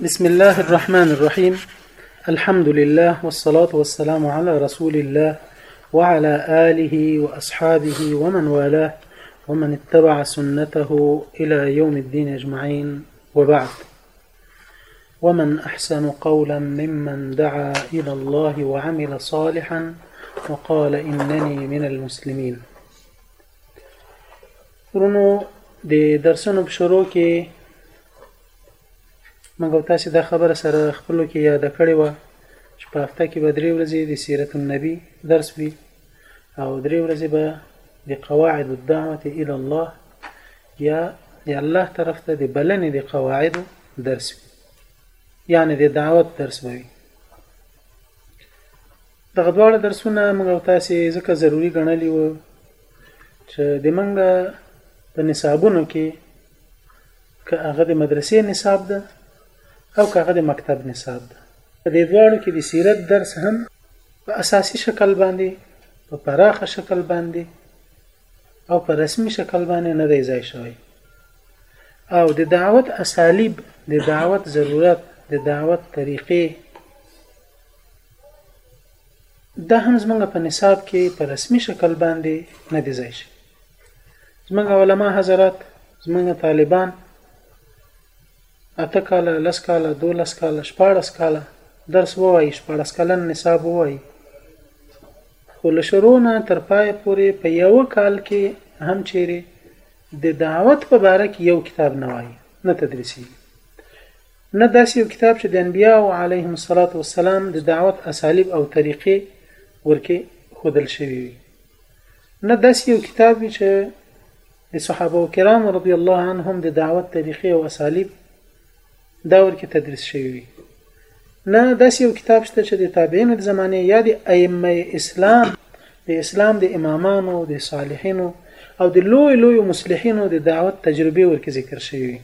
بسم الله الرحمن الرحيم الحمد لله والصلاة والسلام على رسول الله وعلى آله وأصحابه ومن والاه ومن اتبع سنته إلى يوم الدين أجمعين وبعد ومن أحسن قولا ممن دعا إلى الله وعمل صالحا وقال إنني من المسلمين رونو دي درسنا بشروكي موږ او تاسې دا خبره سره خپلو کې یاده کړې وه چې په هفته کې به درې ورځې د سیرت النبي درس وي او درې ورځې به د قواعد الدعوه الى الله یا د الله طرف ته د بلنې د قواعد درس وي یعنی د دعوت درس به وي دغه دواړه درسونه موږ او تاسې ځکه ضروری ګڼلی وو چې د منګه په نصابونو کې که هغه د مدرسې نصاب ده او که هغه د مکتب نصاب ده په دې دواړو کې د سیرت درس هم په اساسي شکل باندې په پراخه شکل باندې او په رسمي شکل باندې نه دی ځای شوی او د دعوت اسالیب د دعوت ضرورت د دعوت طریقې دا هم زمونږ په نصاب کې په رسمي شکل باندې نه دی ځای شوی زمونږ علماء حضرات زمونږ طالبان اته کاله لس کاله دولس کاله شپاړس کاله درس ووایي شپاړس کلن نصاب ووایي خو له شروع نه تر پایه پورې په یو کال کې هم چیرې د دعوت په باره کې یو کتاب نه وایي نه تدریسي نه داسې یو کتاب چې د انبیا او علیهم الصلاۃ والسلام د دعوت اسالیب او طریقې ورکه خودل شوی وي نه داسې یو کتاب وي چې د صحابه و کرام رضی الله عنهم د دعوت طریقې او اسالیب دا ورکه تدریس شوی وي نه داسې یو کتاب شته چې د تابعین د زمانه یا د ائمه اسلام د اسلام د امامانو د صالحینو او د لوی لوی مصلحینو د دعوت تجربه ورکه ذکر شوی وي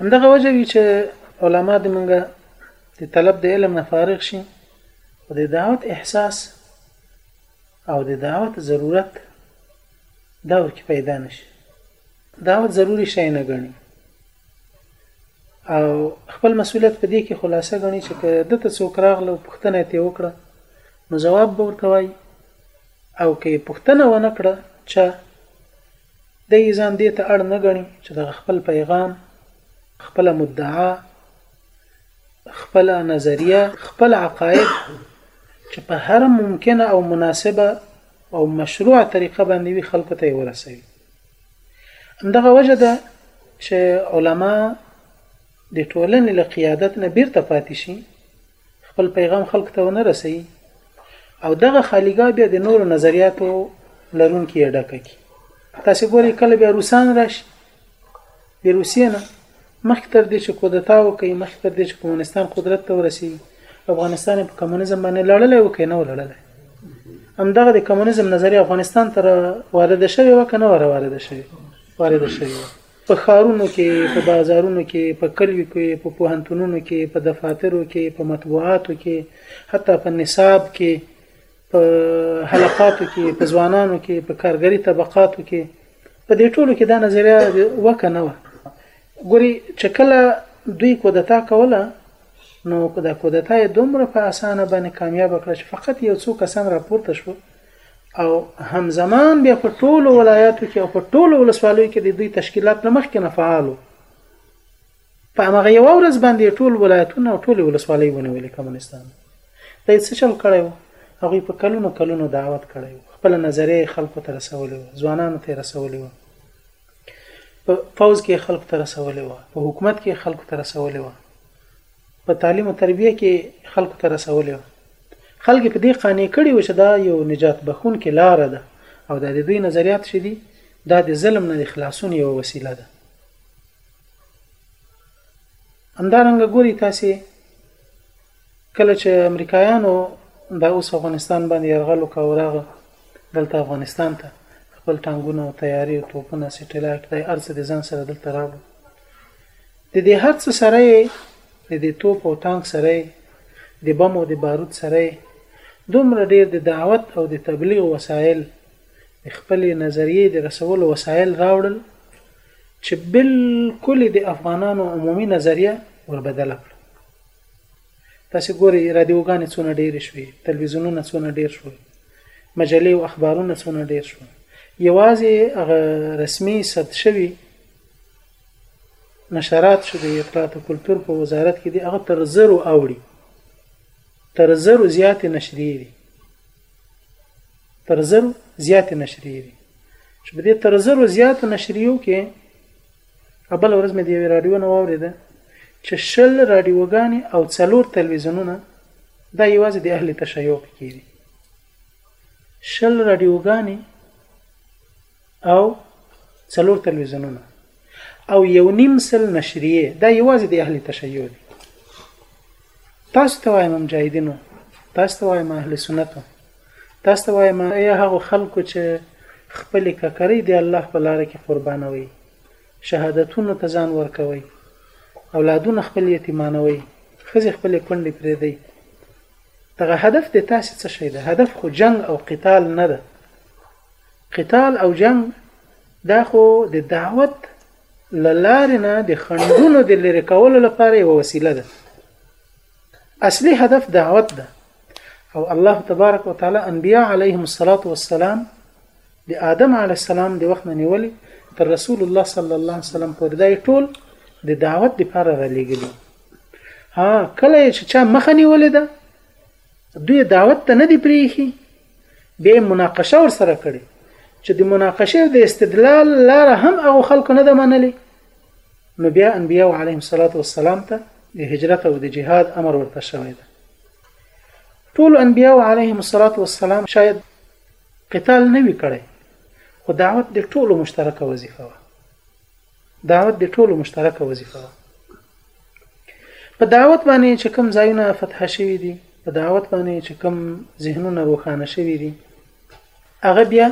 همدغه وجه وی چې علما د منګه د طلب د علم نه فارغ شي او د دعوت احساس او د دعوت ضرورت دور کې پیدا نشي دعوت ضروری شی نه ګڼي او خپل مسولیت په دې کې خلاصه غني چې که د ته څوک راغله او پوښتنه ته وکړه نو جواب به ورته وای او که پوښتنه ونه کړه چې د ځان دې ته اړ نه غني چې د خپل پیغام خپل مدعا خپله نظریه، خپل عقاید چې په هره ممکنه او مناسبه او مشروع طریقه باندې وي خلکو ته ورسوي همدغه وجه ده چې علما د ټولنې له قیادت نه بیرته پاتې شي خپل پیغام خلکو ته ونه رسي او دغه خالیګا بیا د نورو نظریاتو لرونکي ډکه کی تاسو ګوري کله بیا روسان راشي د روسیې نه مخکې تر دې چې کودتا وکړي مخکې تر دې چې کمونستان قدرت ته ورسیږي افغانستان په کمونیزم باندې لړلی و که نه ولړلی همدغه د کمونیزم نظریه افغانستان ته وارده شوې وه که نه وه وارده شوې وارده شوې وه په ښارونو کې په بازارونو کې په کلیو کې په پوهنتونونو کې په دفاترو کې په مطبوعاتو کې حتی په نصاب کې په حلقاتو کې په ځوانانو کې په کارګری طبقاتو کې په دې ټولو کې دا نظریه وکنه و ګوري چې کله دوی کودتا کوله نو دا کودتا یې دومره په اسانه باندې کامیاب کړ چې فقط یو څو کسان راپورته شو او همزمان بیا په ټولو ولایاتو کې او په ټولو ولسوالیو کې د دوی تشکیلات نه مخکې نه فعالو په همغه یو ورځ باندې ټول ولایتونه او ټول ولسوالۍ ونیولې کمونستان دا یې څه چل کړی و هغوی په کلونو کلونو دعوت کړی و خپل نظریه خلکو ته رسولې و ځوانانو ته رسولې و په فوز کې خلکو ته رسولې و په حکومت کې خلکو ته رسولې و په تعلیم او تربیه کې خلکو ته رسولې و خلک په دې قانع کړي و چې دا یو نجات بخون کې لار ده او د دوی نظریات شې دي دا د ظلم نه د خلاصون یو وسیله ده همدارنګه ګوري تاسو کله چې امریکایانو د اوس افغانستان باندې يرغل وکړ او راغله دلته افغانستان ته خپل ټانګونه او تیاری او توپونه سټلایټ د ارزه د ځان سره دلته راغله د دې هر څه سره د دې توپ او ټانک سره د بم او د بارود سره دومره ډیر د دعوت او د تبلیغ وسایل خپل نظریه د رسول وسایل راوړل چې بالکل یې د افغانانو عمومي نظریه وربدله کړه. تاسې ګورئ رادیوګانې څونه ډېرې شوې، تلویزیونونه څونه ډېر شول، مجلې او اخبارونه څونه ډېر شول، یوازې هغه رسمي ثبت شوي نشرات چې د اطلاعات او کلتور په وزارت کې دي هغه تر زرو اوړي تر زرو زیاتې نشریې دي تر زرو زیاتې نشریې دي چې په دې تر زرو زیاتو نشریو کې ابل ورځ مې د یوې رادیو نه واورېده چې شل رادیوګانې او څلور تلویزیونونه دا یوازې د اهل تشیع پکې دي شل رادیوګانې او څلور تلویزیونونه او یو نیم سل نشریه دا یوازې د اهل تشیع دي تاسو ته وایم مجاهدینو تاسو ته وایم اهل سنتو تاسو ته وایم یا هغه خلکو چې خپل ککرې دی الله په لار کې قربانوي شهادتونو ته ځان ورکوي اولادونه خپل یتیمانوي خزي خپل کونډې پرې دی دغه هدف د تاسو څه شي ده هدف خو جنگ او قتال نه ده قتال او جنګ دا خو د دعوت له لارې نه د خنډونو د لرې کولو لپاره یوه وسیله ده اصلي هدف دعوت ده او الله تبارک وتعالى انبیاء علیهم الصلاة والسلام د آدم علی السلام د وخت نه نیولې تر رسول الله صلی الله علیه وسلم پورې دا ټول د دعوت لپاره را لېږلي ها کله چې چا مخه نیولې ده دوی دعوت ته نه دی پریخي به مناقشه ور سره کړي چې د مناقشه او د استدلال لار هم هغه خلکو نه د منلې نو بیا انبیاء علیهم الصلاۃ والسلام ته د هجرت او د جهاد امر ورته شوی دی ټول انبیاء علیهم الصلاۃ والسلام شاید قتال نه وی کړی خو دعوت د ټولو مشترکه وظیفه وه دعوت د ټولو مشترکه وظیفه ده په دعوت باندې چې کوم ځایونه فتح شوي دي په دعوت باندې چې کوم ذهنونه روښانه شوي دي هغه بیا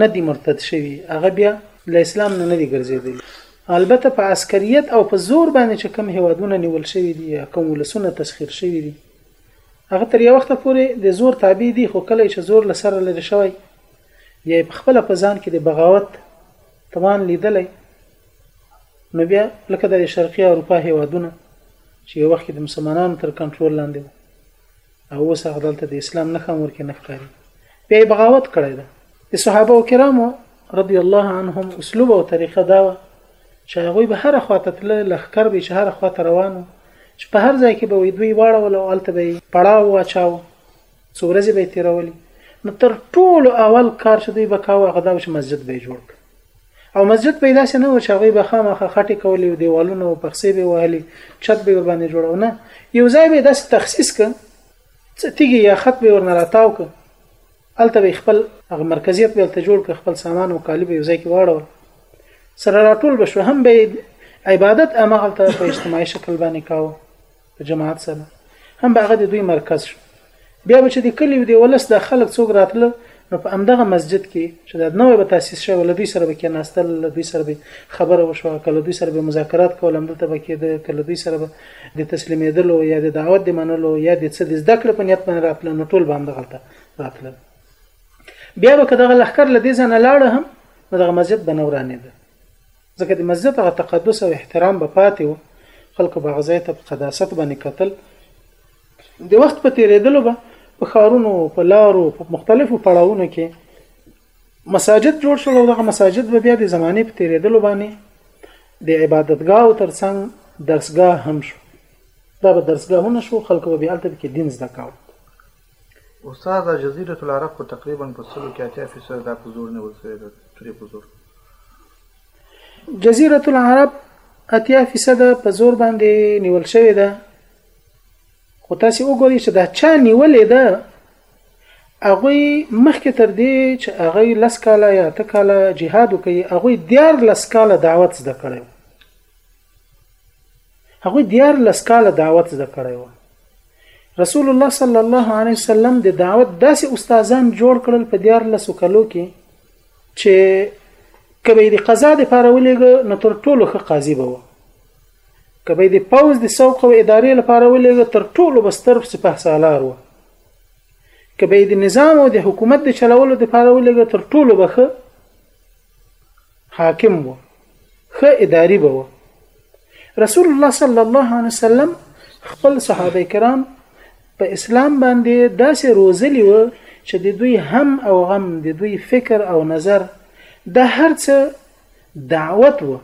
نه دي مرتد شوي هغه بیا له اسلام نه نه دي ګرځېدلي البته په عسکریت او په زور باندې چې کوم هوادونه نیول شوي دي یا کوم ولسونه تسخیر شوي دي هغه تر یو وخته پورې د زور تابع دي خو کله چې زور لسره لري شوی یا په خپل په ځان کې د بغاوت توان لیدلی نو بیا لکه د شرقي اروپا هیوادونه چې یو وخت کې د مسلمانانو تر کنټرول لاندې وو او اوس هغه دلته د اسلام نه خمور کې نه ښکاري بیا بغاوت کړی ده د صحابه کرامو رضی الله عنهم اسلوب او طریقه دا و چې هغه به هر خواته تل لخر به چې هر خواته روانو چې په هر ځای کې به وي دوی واړول او الته به پړاو واچاو څو ورځې به تیرولې نو تر ټولو اول کار چې دوی به کاوه هغه دا چې مسجد به جوړ کړ او مسجد به داسې نه و چې هغه به خامخا خټې کولې او دیوالونه او پخسې به وهلې چت به باندې جوړو نه یو ځای به داسې تخصیص ک څه تیږي یا خط به ورنه راتاو ک الته به خپل هغه مرکزیت به ته جوړ ک خپل سامان او کالی به یو ځای کې واړول سره راټول بشو هم به عبادت امغلته په اجتماعي شکل باندې کاوه په جماعت سره هم به هغه د دوی مرکز شو بیا به چې د کلیو د ولس د خلک څوک راتله نو په همدغه مسجد کې چې د نوې به تاسیس شوی ول دوی سره به کې ناستل له دوی سره به خبره وشو کله دوی سره به مذاکرات کول هم دلته به کېده کله دوی سره به د تسلیمېدلو یا د دعوت د منلو یا د څه د زده کړې په نیت باندې راتله نو ټول به همدغلته راتله بیا به که دغه لښکر له دې ځانه لاړه هم نو دغه مسجد به نه ورانېده ځکه د مسجد هغه تقدس او احترام به پاتې و خلکو به هغه ځای ته په قداست باندې کتل د وخت په تیریدلو به په خارونو په لارو په مختلفو پړاوونو کې مساجد جوړ شول او دغه مساجد به بیا د زمانه په تیریدلو باندې د عبادتګاه او ترڅنګ درسګاه هم شو دا به درسګاهونه شو خلکو به بیا الته کې دین زده کاوه استاذه جزيرة العرب خو تقريبا په سلو کې اتیا فيصده دا په زور نيول شوې ده تورې په زور جزيرة العرب اتیا فیصده په زور باندې نیول شوې ده خو تاسو وګورئ چې دا چا نیولې ده هغه مخکې تر دې چې هغه لس کاله یا ته کاله جهاد وکړي هغه دیار لس کاله دعوت زده کړی هغه دیار لس کاله دعوت زده کړی و رسول الله صلی الله علیه وسلم د دعوت داسې استادان جوړ کړل په دیار لسو کلو کې چې کبه د قضا د پاره ولېګو نو تر ټولو ښه قاضي به و کبه د پوز د سوق او ادارې لپاره ولېګو تر ټولو بستر سپه سالار و کبه د نظام او د حکومت د چلولو لپاره ولېګو تر ټولو بخه حاکم وو خه اداري به وو رسول الله صلی الله علیه وسلم خپل صحابه کرام په اسلام باندې داسې روزلی و چې د دوی هم او غم د دوی فکر او نظر د هرڅه دعوت و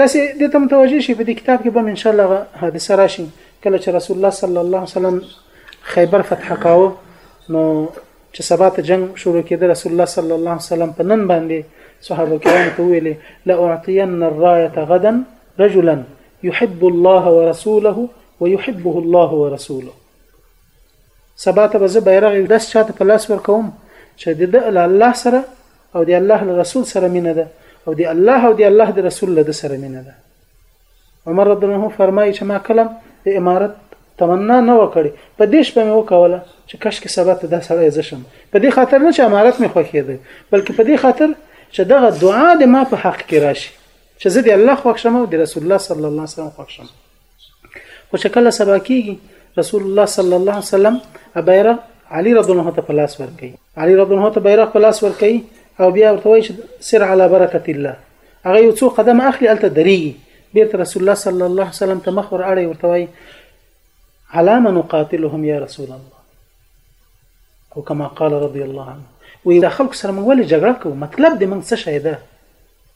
تاسو دې ته متوجه شئ په دې کتاب کې به ان شاء الله حادثه راشي کله چې رسول الله صلی الله علیه وسلم خیبر فتح کاوه نو چې سبا ته جنگ شروع کېده رسول الله صلی الله علیه وسلم په نن باندې صحابه کرام ته ویلي لا اعطين الرايه غدا رجلا يحب الله ورسوله ويحبه الله ورسوله سبا ته به زه بیرغ داس چاته په لاس ورکوم چې د الله سره او د الله له رسول سره مینه ده او د الله او د الله د رسول له سره مینه ده عمر رضی الله عنه فرمایي چې ما کلم د امارت تمنا نه وکړي په دې شپه مې وکوله چې کش کې سبا ته دا سړی زه شم په دې خاطر نه چې امارت مې خوښېده بلکې په دې خاطر چې دغه دعا د ما په حق کې راشي چې زه د الله خوښ شم او د رسول الله صلی الله علیه وسلم خوښ شم خو چې کله سبا کیږي رسول الله صلی الله علیه وسلم بیرغ علي رضی الله ته پلاس ورکړي علي رضی الله ته بیرغ پلاس ورکړي او بیا ورته وایي چې سر علی برکت الله هغه یو څو قدم اخلي الته درېږي بیرته رسول الله صلی الله علیه وسلم ته مخ ور اړي ورته وایي علامه نقاتلهم یا رسول الله او کما قال رضی الله عنه وی دا خلق سره موږ ولې جګړه کوو مطلب دې موږ څه شي ده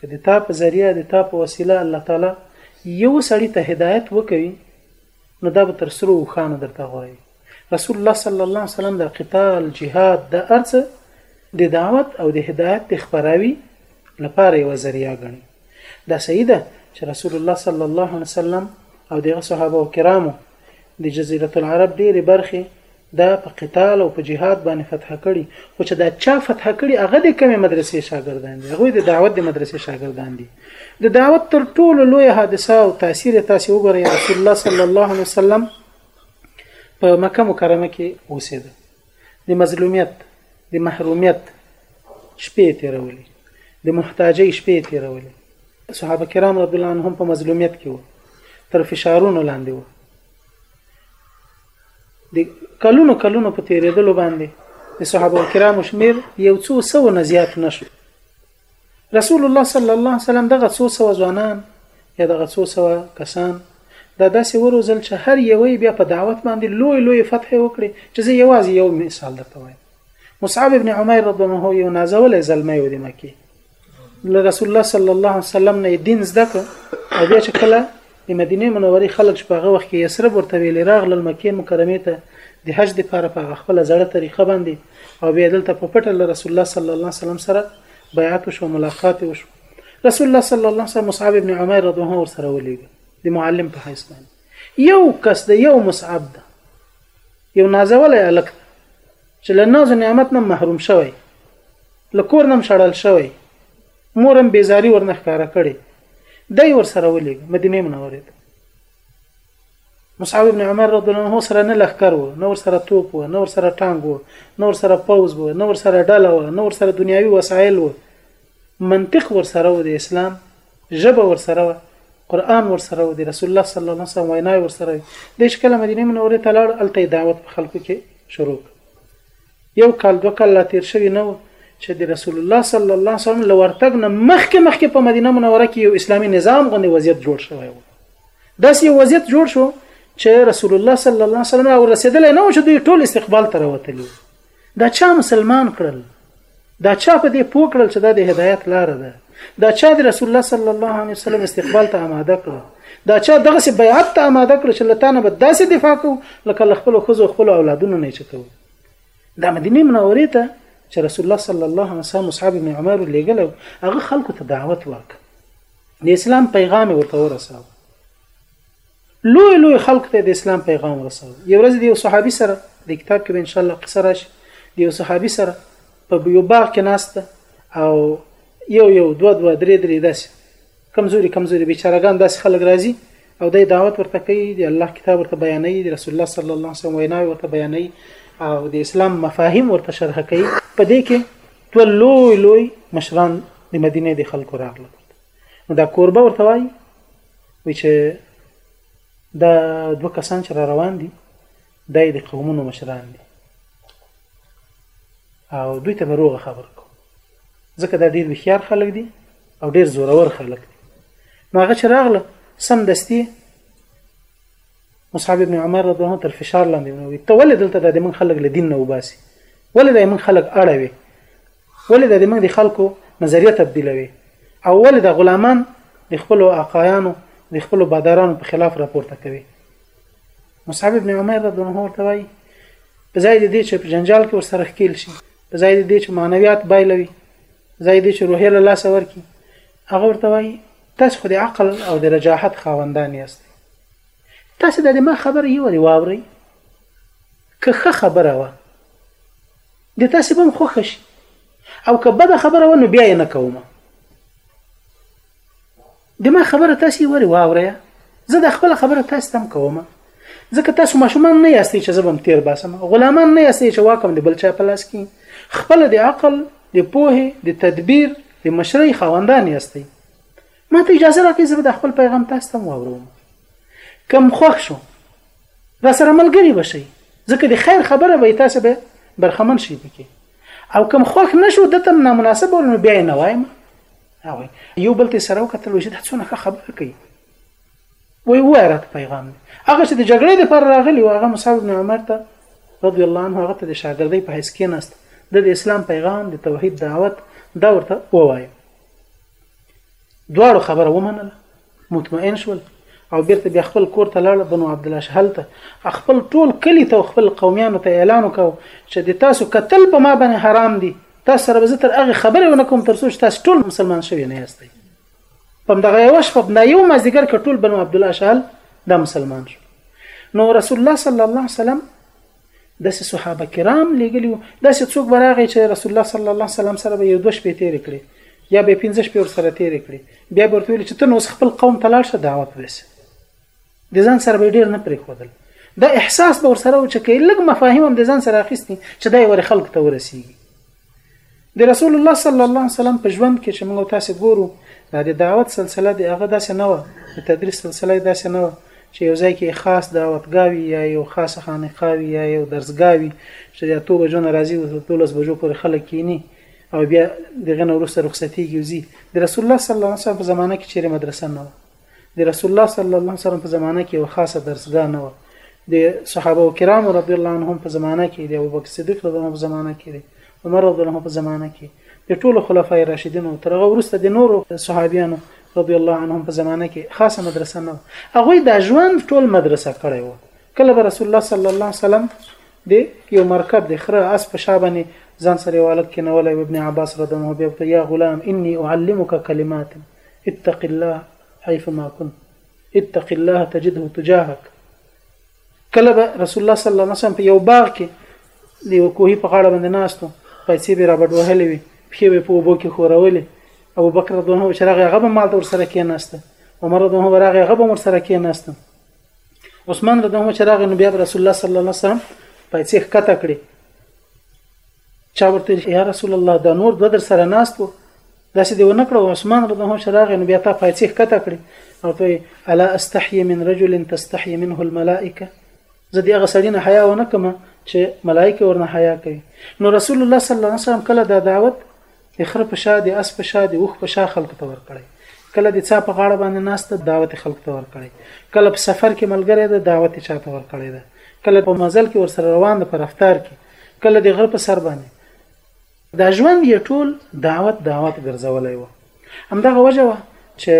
که د تا په ذریعه د تا په وسیله الله تعالی یو سړی ته هدایت وکوي نو دا به تر سرو اوښانو درته غوره وي رسول الله صلی الله علیه وسلم د قتال جهاد د ارڅ د دعوت او د هدایت د خبراوي لپاره یو ذریعہ غني دا صحیح ده چې رسول الله صلی الله علیه وسلم او دغه صحابه کرامو د جزيرة العرب ډېرې برخې دا په قتال او په جهاد باندې فتح کړي خو چې دا چا فتح کړي هغه د کومې مدرسې شاګردان دي هغه د دعوت د مدرسې شاګردان دي د دعوت تر ټولو لوی حادثه او تاثیر تاسو وګورئ رسول الله صلی الله علیه وسلم په مکه مکرمه کې اوسېده د مظلومیت د محرومیت شپې تیرولې د محتاجۍ شپې تیرولې صحابه کرام رضی الله عنهم په مظلومیت کې وو تر فشارونو لاندې وو د کلونو کلونو په تیرېدلو باندې د صحابه کرامو شمیر یو څو سو نه زیات نشو رسول الله صلی الله علیه وسلم دغه څو سوه ځوانان یا دغه څو سوه کسان دا داسې وروزل چې هر یوه بیا په دعوت باندې لوی لوی فتح وکړي چې زه یوازې یو مثال درته وایم مصعب ابن عمیر رضی الله عنه یو نازولی زلمی و د مکې له رسول الله صلی الله علیه وسلم نه دین زده کړ او بیا چې کله د مدینې منورې خلک چې په هغه وخت کې یثرب ورته ویلې راغلل مکې مکرمې ته د حج د پاره په هغه خپل زړه طریقه باندې او بیا دلته په پټه له رسول الله صلی الله علیه وسلم سره بیعت وشو ملاقات وشو رسول الله صلی الله علیه وسلم مصعب ابن عمر رضی الله عنه سره ولېګ د معلم په حیث باندې یو کس د یو مصعب ده یو نازولې الک چې له ناز نعمت نه محروم شوی له کور نم شړل شوی مور هم بیزاری ورنه ښکاره کړي دی ور سره ولېګ مدینه منوره ته مصعب ابن عمر رضی الله عنه سره نه لخر و نور سره توپ و نور سره ټانګ و نور سره پوز و نور سره ډله و نور سره دنیاوی وسایل و منطق ور سره و د اسلام ژبه ور سره و قران ور سره و د رسول الله صلی الله علیه وسلم وینا ور سره و د شکل مدینه منوره ته لاړ الته دعوت په خلکو کې شروع یو کال دوه کال لا تیر شوی نه و چې د رسول الله صلی الله علیه وسلم له ورتګ نه مخکې مخکې په مدینه منوره کې یو اسلامي نظام غوندې وضعیت جوړ شوی و داسې یو وضعیت جوړ شو چې رسول الله صلی الله علیه وسلم او رسیدل نه و چې دوی ټول استقبال ته راوتلي دا چا مسلمان کړل دا چا په دې پوه کړل چې دا د هدایت لار ده دا چا د رسول الله صلی الله علیه وسلم استقبال ته آماده کړ دا چا دغه بیعت ته آماده کړ چې لته نه به داسې دفاع کو لکه خپل خزو خپل اولادونو نه چتو دا مدینه منورې ته چې رسول الله صلی الله علیه وسلم مصعب بن عمر لېګل هغه خلکو ته دعوت ورک د اسلام پیغام ورته ورساو لوی لوی خلکو ته د اسلام پیغام ورساو یو ورځ د یو صحابي سره د کتاب کې ان شاء الله قصه راشي د یو صحابي سره په یو باغ کې ناشته او یو یو دوه دوه درې درې داسې کمزوري کمزوري بیچارهګان داسې خلک راځي او د دعوت ورته کوي د الله کتاب ورته بیانوي د رسول الله صلی الله علیه وسلم ویناوې ورته بیانوي او د اسلام مفاهیم ورته شرح کوي په دې کې دوه لوی لوی مشران د مدینه د خلکو راغله نو دا کوربه ورته وایي وی چې دا دوه کسان چې را روان دي دا د قومونو مشران دي او دوی ته به روغه خبر کو ځکه دا ډیر وخیار خلک دي او ډیر زورور خلک دي نو هغه چې راغله سم دستي مصعب ابن عمر رضی الله عنه تر فشار لاندې ونوي ته ولې دلته د من خلک له دین نه وباسي ولې د من خلک اړوي ولې د من د خلکو نظریه تبدیلوي او ولې د غلامان د خپل آقایانو د خپل بادارانو په خلاف راپورته کوي مصعب ابن عمر رضی الله عنه ورته وایي په ځای د دې چې په جنجال کې ورسره ښکیل شي په ځای د دې چې معنویات بایلوي په ځای د دې چې روحیه له لاسه ورکړي هغه ورته وایي تاسو خو د عقل او د رجاحت خاوندان یاست تاسو د ما خبره یو لري واوري که ښه خبره وه د تاسو به خوښ شي او که بده خبره ونه بیا یې نه کومه دما خبره تاسو وري واوریا زه دا خپل خبره تاسو تم کوم ځکه تاسو ماشومان نه یاستئ چې زبم تیر باسم غلامان نه یاستئ چې واکم دی بل چا په لاس کې خپل د عقل د پوهه د تدبیر د مشرۍ خواندان یاستئ ما ته اجازه راکړئ زه د خپل پیغام تاسو تم واوروم کم خوښ شو را سره ملګری بشي ځکه د خیر خبره به تاسو به برخمن شي پکې او کم خوښ نشو دته نامناسب ورنو بیا نه وایم هغوی یو بل ته سره وکتل وایي چې دا څونه ښه خبره کوي وایي ووایه راته پیغام دی هغه چې د جګړې لپاره راغلی و هغه مصعب بن عمر ته رضی الله عنه هغه ته د شاګردۍ په حیث کېناست د اسلام پیغام د توحید دعوت دا ورته ووایه دواړو خبره ومنله مطمئن شول او بیرته بیا خپل کور ته لاړ بنو عبد الله شهل ته خپل ټول کلی ته خپل قومیانو ته اعلان وکاو چې د تاسو قتل په ما باندې حرام دي تاسو سره به تر هغه خبرې ونه کوم تر څو چې تاسو ټول مسلمان شوي نه یاستئ پم دغه یو شپه دا یو مازیګر کټول بنو عبد الله شهل دا مسلمان شو نو رسول الله صلی الله علیه وسلم داسې صحابه کرام لېږلي وو داسې څوک به راغی چې رسول الله صلی الله علیه وسلم سره به یو دوه شپې تېرې کړي یا به پنځه شپې ور سره تېرې کړي بیا به ورته ویل چې ته نو خپل قوم ته لاړ شه دعوت وسه د ځان سره به ډېر نه پرې خودل دا احساس به ور سره و چې کې لږ مفاهیم هم د ځان سره اخیستي چې دا یې ور خلکو ته ورسیږي د رسول الله صلی الله علیه وسلم په ژوند کې چې موږ تاسو ګورو دا د دعوت سلسله د هغه داسې نه و د تدریس سلسله داسې نه و چې یو ځای کې خاص دعوتګاوي یا یو خاص خانقاوي یا یو درسګاوي چې د اتو بجو نه راځي او دولس بجو پورې خلک کینی او بیا دغه نه وروسته رخصتیږي وزي د رسول الله صلی الله علیه وسلم په زمانه کې چیرې مدرسه نه و د رسول الله صلی الله علیه وسلم په زمانه کې یو خاصه درسګاه نه و د صحابه کرام رضی الله عنهم په زمانه کې د ابوبکر صدیق رضی الله عنه په زمانه کې دی عمر رضی الله عنه په زمانه کې د ټولو خلفای راشدین او ترغه ورسته د نورو صحابیانو رضی الله عنهم په زمانه کې خاصه مدرسه نه هغه د ژوند ټول مدرسه کړی و کله به رسول الله صلی الله علیه وسلم د یو مرکب د خره اس په شابنه ځان سره والک کې نو ابن عباس رضی الله عنه بیا یا غلام انی اعلمک کلمات اتق الله حيثما كنت اتق الله تجده تجاهك کله به رسول الله صلی الله علیه وسلم په یو باغ کې د یو کوهي په غاړه باندې ناستو پیسې به را بډ وهلې وي پښې به په اوبو کې خورولې ابو بکر رضی الله عنه چې راغی هغه به مال ته ورسره کېناسته عمر رضی الله عنه راغی هغه به ورسره کېناسته عثمان رضی الله عنه چې راغی نو بیا رسول الله صلی الله علیه وسلم پیسې ښکته کړې چا ورته یا رسول الله دا نور د در سره ناستو داسې دی ونه کړو عثمان رضی الله چې راغی نو بیا تا پایڅې ښکته کړې او ته الا استحي من رجل تستحي منه الملائکه زه دې هغه سړی نه حیا ونه کوم چې ملائکه ورنه حیا کوي نو رسول الله صلی الله علیه وسلم کله دا دعوت د خره په شا د اس په شا د اوخ په شا خلکو ته ورکړي کله د څا په غاړه باندې ناسته دعوت خلکو ته ورکړي کله په سفر کې ملګری ده دعوت چاته ورکړي ده کله په مزل کې ورسره روان ده په رفتار کې کله د غره په سر باندې دا ژوند یې ټول دعوت دعوت ګرځولی و همدغه وجه وه چې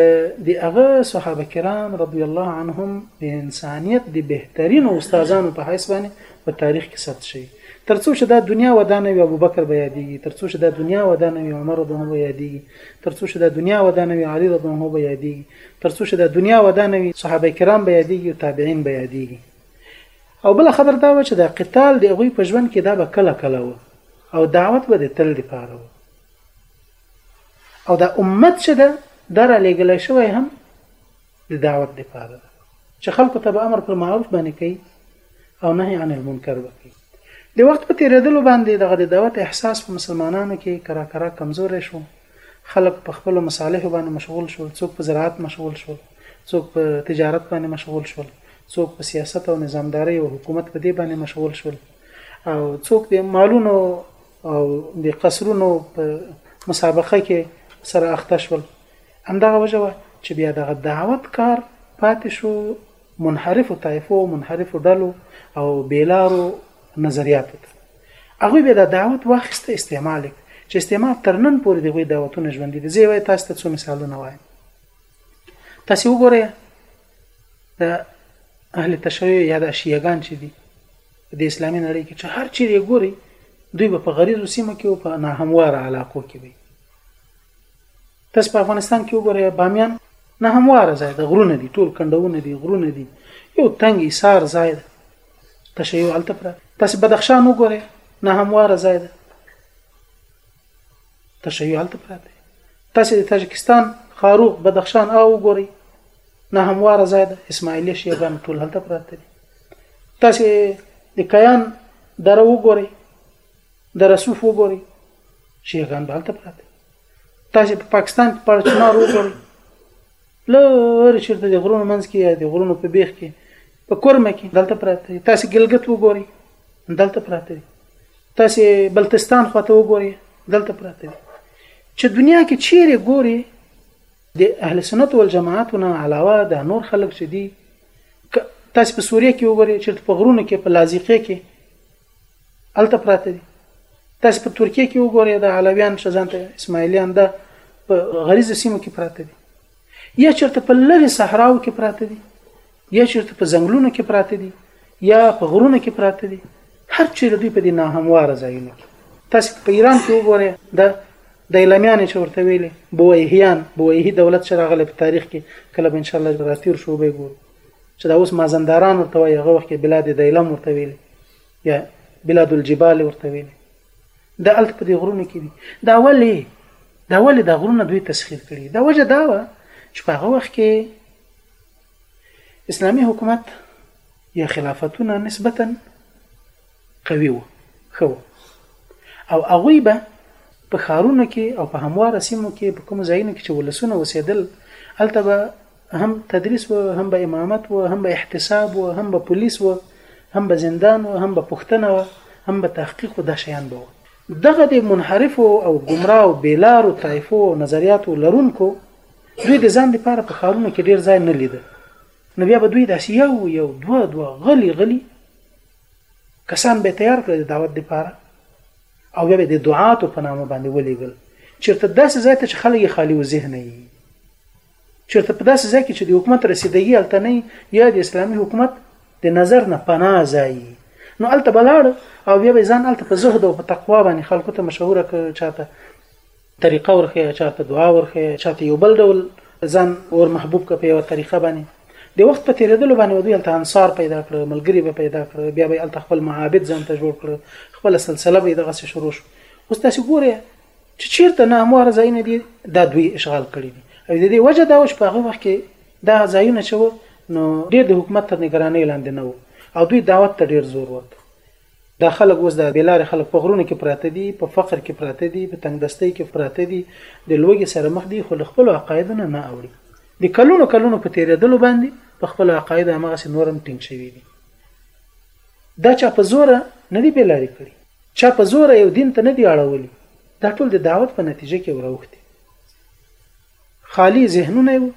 د هغه صحابه کرام رضی الله عنهم د انسانیت د بهترین استادانو په حیث باندې په تاریخ کې ثبت شي ترڅو چې دا دنیا ودانه وي ابوبکر به یادېږي ترڅو چې دا دنیا ودانه وي عمر رضی الله یادېږي ترڅو چې دا دنیا ودانه وي علی رضی الله به یادېږي ترڅو چې دا دنیا ودانه وي صحابه کرام به یادېږي او تابعین به یادېږي او بل خبر دا و چې دا قتال د هغوی په ژوند کې دا به کله کله و او دعوت به د تل لپاره وو او دا امت چې ده دا را لېږلی شوی هم د دعوت لپاره ده چې خلکو ته به امر پر معروف باندې کوي او نهي عن المنکر به کوي د وخت په تیرېدلو باندې دغه د دعوت احساس په مسلمانانو کې کرا کرا کمزورې شو خلک په خپل مصالح باندې مشغول شول څوک په زراعت مشغول شول څوک په تجارت باندې مشغول شول څوک په سیاست او نظامداري او حکومت په دې باندې مشغول شول او څوک د مالونو او د قصرونو په مسابقه کې سره اخته شول همدغه وجه وه چې بیا دغه دعوت کار پاتې شو منحرف طایفو منحرف ډلو او بیلارو نظریاتو ته هغه به د دعوت واخیسته استعمال چې استعمال تر نن پورې دغه دعوتونه ژوند دي زه وای تاسو ته څو مثالونه وایم تاسو وګورئ د اهل تشیع یا د شیعاګان چې دي په دې اسلامي نړۍ کې چې هر چیرې یې ګورئ دوی به په غریزو سیمو کې او په ناهمواره علاقو کې وي تاسو په افغانستان کې وګورئ بامیان نه همواره ځای د غرونه دي ټول کندونه دي غرونه دي یو تنګ ایثار ځای ده تشیع الته پر تاسو بدخشان وګورئ نه همواره ځای ده تشیع الته پراته تاسو د تاجکستان خاروق بدخشان او وګورئ نه همواره ځای ده اسماعیلیه شیعهګان ټول هلته پراته دي تاسو د کیان دره وګورئ د رسوف وګورئ شیعاګان به هلته پراته تاسو په پاکستان کې پر چنار وګورئ لوري چیرته د غرونو منځ کې یا د غرونو په بیخ کې په کورمه کې دلته پراته دي تاسو ګلګت وګورئ دلته پراته دي تاسو بلتستان خواته وګورئ دلته پراته دي چې دنیا کې چیرې ګوري د اهل سنت والجماعت نه علاوه دا نور خلک چې دي تاسو په سوریه کې وګورئ چې په غرونو کې په لازقه کې الته پراته دي تاسو په ترکیه کې وګورئ دا علویان شزانته اسماعیلیان دا په غریزه سیمو کې پراته دي یا چرته په لری صحراو کې پراته دي یا چېرته په ځنګلونو کې پراته دي یا په غرونو کې پراته دي هر چیرې دوی په دې ناهمواره ځایونو کې تاسو په ایران کې وګورئ د د اعلامیان چې ورته ویلې بویهیان بویهی دولت چې راغلی په تاریخ کې کله به ان شاء الله راتیر شو به ګورو چې دا اوس مازنداران ورته وایي هغه وخت کې بلاد دیلم ورته ویلې یا بلاد الجبال ورته ویلې د الت په دې غرونو کې دي دا ولې دا ولې دا غرونه دوی تسخير کړي دا وجه دا و چې په هغه وخت کې اسلامي حکومت یا خلافتونه نسبتا قوي وو ښه وو او هغوی به په ښارونو کې او په همواره سیمو کې په کوم ځایونو کې چې ولسونه وسېدل هلته به هم تدریس و هم به امامت و هم به احتساب و هم به پولیس و هم به زندان و هم به پښتنه و هم به تحقیق و دا شیان به و دغه د منحرفو او ګمراه او بیلارو طایفو او نظریاتو لرونکو دوی د ځان لپاره په ښارونو کې ډیر ځای نه لیده نو بیا به دوی داسې یو یو دوه دوه غلی غلی کسان به تیار کړل د دعوت لپاره او بیا به د دعاتو په نامه باندې ولېګل چیرته داسې ځای ته چې خلک خالی و ذهن یې چیرته په داسې ځای کې چې د حکومت رسیدګي هلته نه یا د اسلامي حکومت د نظر نه پناه ځای نو الته بلاړ او بیا به ځان الته په زهد او په تقوا باندې خلکو ته مشهور ک چاته طریقه ورخه چاته دعا ورخه چاته یو بل ډول ځان ور محبوب ک په یو طریقه باندې د وخت په تیریدلو باندې ودی الته انصار پیدا کړ ملګری به پیدا کړ بیا به الته خپل معابد ځان ته جوړ کړ خپل سلسله به دغه شروع شو اوس تاسو ګوره چې چیرته نه اموار ځایونه دي دا دوی اشغال کړی دي او د دې وجه دا و چې په هغه وخت کې دا ځایونه چې نو ډیر د حکومت تر نگرانۍ لاندې نه وو او دوی دعوت ته ډیر زور ورکړ دا خلک اوس د بې لارې خلک په غرونو کې پراته دي، په فقر کې پراته دي، په تنګ دستۍ کې پراته دي، د لوږې سره مخ دي، خو له خپلو عقایدو نه نه اوړي. د کلونو کلونو په تېرېدلو باندې په خپلو عقایدو هماغسې نور هم ټینګ شوي دي. دا چا په زوره نه دي بې لارې کړي، چا په زوره یو دین ته نه دي اړولي، دا ټول د دعوت په نتیجه کې ور اوښتي. خالي ذهنونه وو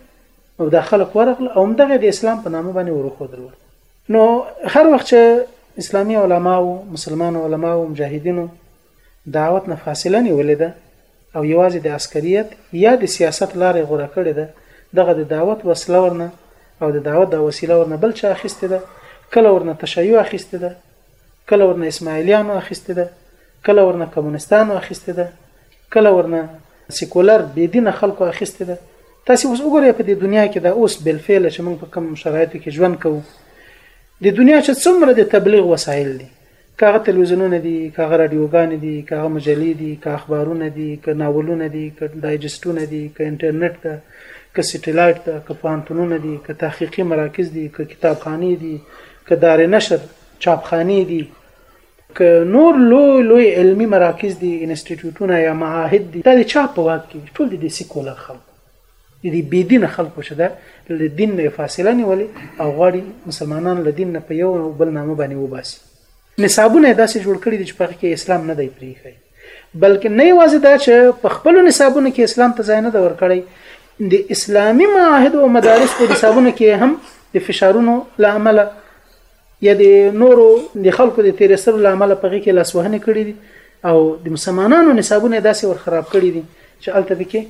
او دا خلک ورغل او همدغه د اسلام په نامه باندې وروخودل ورته نو هر وخت چې اسلامي علماو مسلمان علماو مجاهدینو دعوت نه فاصله نیولې ده او یوازې د عسکریت یا د سیاست لارې غوره کړې ده دغه د دعوت وسله ورنه او د دعوت د وسیله ورنه بل چا اخیستې ده کله ورنه تشیع اخیستې ده کله ورنه اسماعیلیانو اخیستې ده کله ورنه کمونستانو اخیستې ده کله ورنه سیکولر بې دینه خلکو اخیستې ده تاسو اوس وګورئ په دې دنیا کې دا اوس بل فعل چې موږ په کوم شرایطو کې ژوند کوو د دنیا چې څومره د تبلیغ وسایل دي کاغه تلویزیونونه دي کاغه رادیوګان دي کاغه مجلې دي کاغه اخبارونه دي کاغه ناولونه دي کاغه دایجستونه دي کاغه انټرنیټ ده کاغه سټلایټ ده کاغه پانتونونه دي کاغه تحقیقي مراکز دي کاغه کتابخانه دي که دار نشر چاپخانې دي که نور لوی لوی علمي مراکز دي انسټیټیوټونه یا معاهد دي دا د چا په واک کې ټول د سیکولر خلکو د دې بی دین خلکو چې دا له دین نه فاصله نیولې او غواړي مسلمانان له دین نه په یو او بل نامه باندې وباسي نصابونه یې داسې جوړ کړي دي چې په هغه کې اسلام نه دی پریښی بلکې نه یوازې دا چې په خپل نصابونو کې اسلام ته ځای نه دی ورکړی د اسلامي معاهد او مدارس په نصابونو کې هم د فشارونو لامل یا د نورو د خلکو د تیرستر لامل په هغه کې لاسوهنه کړې دي او د مسلمانانو نصابونه داسې ور خراب کړي دي چې الته کې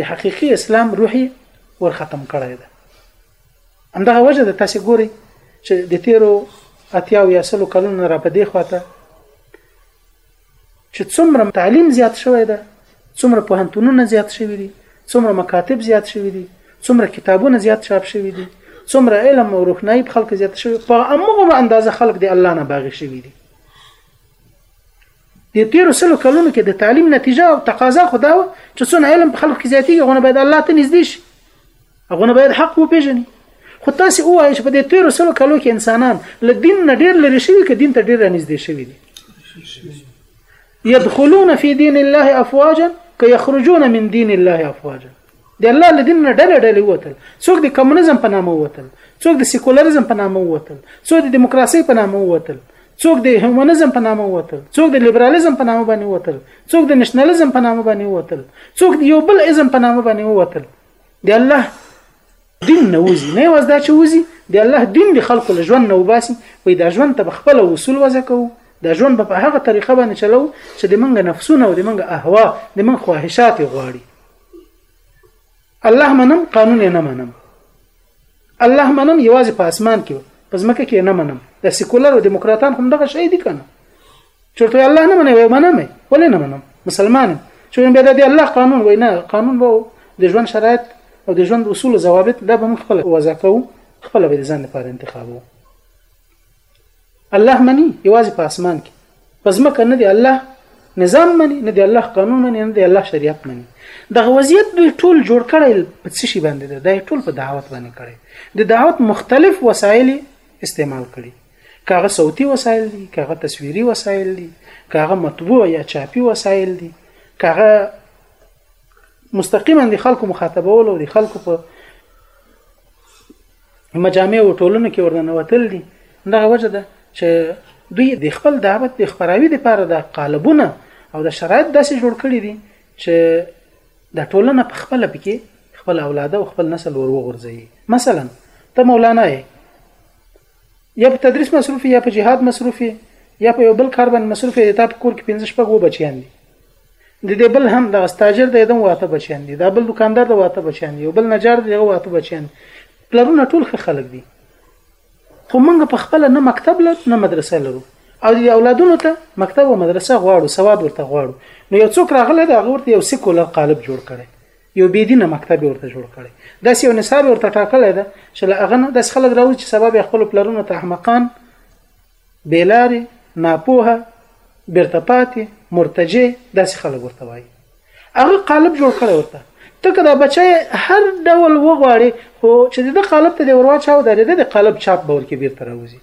د حقيقي اسلام روحي ور ختم کړی دی همدغه وجه ده تاسو ګورئ چې د تیرو اتیا او یا سلو کلونو را په دې خواته چې څومره تعلیم زیات شوی ده څومره پوهنتونونه زیات شوي دي څومره مکاتب زیات شوي دي څومره کتابونه زیات چاپ شوي دي څومره علم او روښنايي په خلکو زیات شوي په امغه اندازه خلک د الله نه باغ شوي دي د تیرو سلو کلونو کې د تعلیم نتیجه او تقاضا خدا و چې څونه علم په خلکو کې زیاتیږي غونه باید الله ته نږدې شي هغه نه باید حق وپیژني خو تاسو وایئ چې په دې تیرو سلو کالو کې انسانان له دین نه ډیر لري شوی کې دین ته ډیر نږدې شوی دي يدخلون في دين الله افواجا كيخرجون من دين الله افواجا د الله له دین نه ډله ډله وتل څوک د کمونیزم په نامه وتل څوک د سیکولریزم په نامه وتل څوک د دیموکراسي په نامه وتل څوک د هیومنزم په نامه وتل څوک د لیبرالیزم په نامه باندې وتل څوک د نشنلیزم په نامه باندې وتل څوک د یو بل ازم په نامه باندې وتل د الله دین نه وځي نه واز دا چې وځي د الله دین د خلکو له ژوند نه وباسي وي دا ژوند ته خپل وصول وځه کوو دا ژوند په هغه طریقه باندې چلو چې د منګه نفسونه او د منګه اهوا د منګه خواهشات غواړي الله منم قانون نه منم الله منم یوازې په اسمان کې په ځمکه کې نه منم د سیکولر او دیموکراتان هم دغه شی دي کنه چرته الله نه منه منم ولې نه منم مسلمانم چې بیا د الله قانون وینا قانون وو د ژوند شرایط او د ژوند اصول ضوابط دا به خپل وضع کوو خپل به ځان لپاره انتخابو الله مني یوازې په اسمان کې پس مکه نه دی الله نظام مني نه دی الله قانون مني نه دی الله شریعت مني دغه وضعیت دوی ټول جوړ کړی په څه شي باندې دی دا ټول په دعوت باندې کړی د دعوت مختلف وسایل استعمال کړي که هغه صوتي وسایل دي که هغه تصویري وسایل دي که هغه مطبوع یا چاپي وسایل دي که هغه مستقیما د خلکو مخاطبول او د خلکو په مجامع او ټولنو کې ورننه وتل دي دغه وجه ده چې دوی د خپل دعوت د خبراوي لپاره د قالبونه او د شرایط داسې جوړ کړي دي چې د ټولنه په خپل پکې خپل اولاده او خپل نسل ور وغورځي مثلا ته مولانا یې یا په تدریس مصروف یا په جهاد مصروف یا په یو بل کار باندې مصروف دی تا په کور کې پنځه شپږ و بچیان دي د دې بل هم دغه ستاجر د دم واته بچیان دي دا بل دکاندار د واته بچیان دي یو بل نجار د دغه واته بچیان پلرونه ټول ښه خلک دي خو موږ په خپل نه مکتب لر نه مدرسه لرو او د اولادونو ته مکتب او مدرسه غواړو سواد ورته غواړو نو یو څوک راغله دا غورته یو سیکولر قالب جوړ کړي یو بی دینه مکتب ورته جوړ کړي داس یو نصاب ورته ټاکلی ده چې له هغه نه داس خلک راوځي چې سبب خپل پلرونو ته احمقان بیلاري ناپوهه بیرته پاتې مرتجه داس خلک ورته وایي هغه قالب جوړ کړي ورته ته کدا بچي هر ډول وغواړي خو چې د قالب ته دی ورواچاو د د قالب چاپ باور کې بیرته راوځي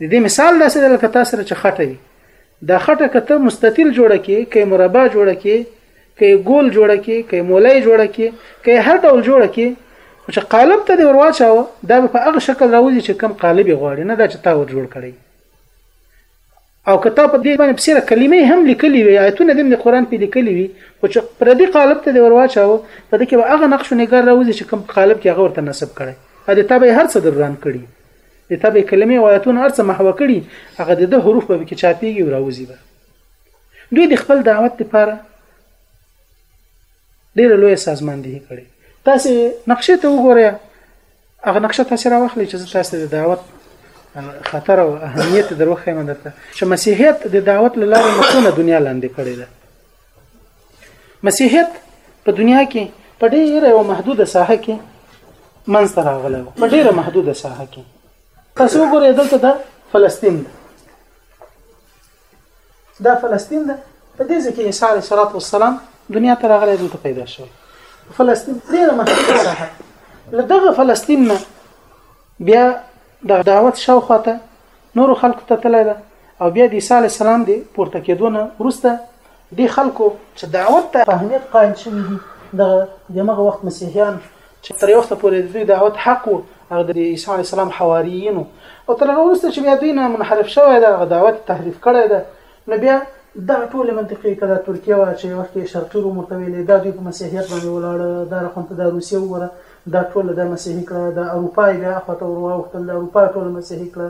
د دې مثال داسې ده لکه تاسو سره چې خټه وي دا خټه کته مستطیل جوړه کې کې مربع جوړه کې کې ګول جوړه کې کې مولای جوړه کې کې هر ډول جوړه کې چې قالب ته دی ورواچاوه دا په هغه شکل راوځي چې کم قالب غواړي نه دا چې تا ور جوړ کړي او که تا په دې باندې پسې را کلمې هم لیکلې وي آیتونه دې د قران په لیکلې وي خو چې پردي قالب ته دې ورواچاو په دې کې به هغه نقش نګار راوځي چې کوم قالب کې هغه ورته نسب کړي ا دې تابع هر څه دران کړي دې تابع کلمې او آیتونه هر څه محو کړي هغه د حروف به کې چاپیږي او راوځي به دوی د خپل دعوت لپاره ډېر لوی سازمان دی کړی تاسو نقشې ته وګورئ هغه نقشه تاسو راوخلئ چې زه تاسو د دعوت خطر او اهمیت دروخه مې درته چې مسیحیت د دعوت لاره مخونه دنیا لاندې کړې ده مسیحیت په دنیا کې په ډیره یو محدوده ساحه کې منځ ته راغلی په ډیره محدوده ساحه کې تاسو وګورئ دلته د فلسطین ده دا فلسطین ده په دې ځکه عیسی علیه الصلاۃ والسلام دنیا ته راغلی دلته پیدا شوی فلسطین ډیره محدوده ساحه لدغه فلسطین نه بیا د دعوت شاوخوا ته نور خلکو ته تللی ده او بیا د عیسی علیه السلام د پورته کېدو نه وروسته دې خلکو چې دعوت ته اهمیت قائل شوي دي دغه دمغه وخت مسیحیان چې تر یو وخت پورې د دوی دعوت حق وو هغه د عیسی علی السلام حواریینو او تر هغه وروسته چې بیا دوی نه منحرف شوی دا هغه دعوت تحریف کړی ده نو بیا دا ټول منطقي کده ترکیه وا چې وخت شرقي روم ورته ویلې دا دوی په مسیحیت باندې ولاړ دا رقم ته د روسیه وره دا ټول د مسیحي کړه د اروپا بیا خواته ورواوختل د اروپا ټول مسیحي کړه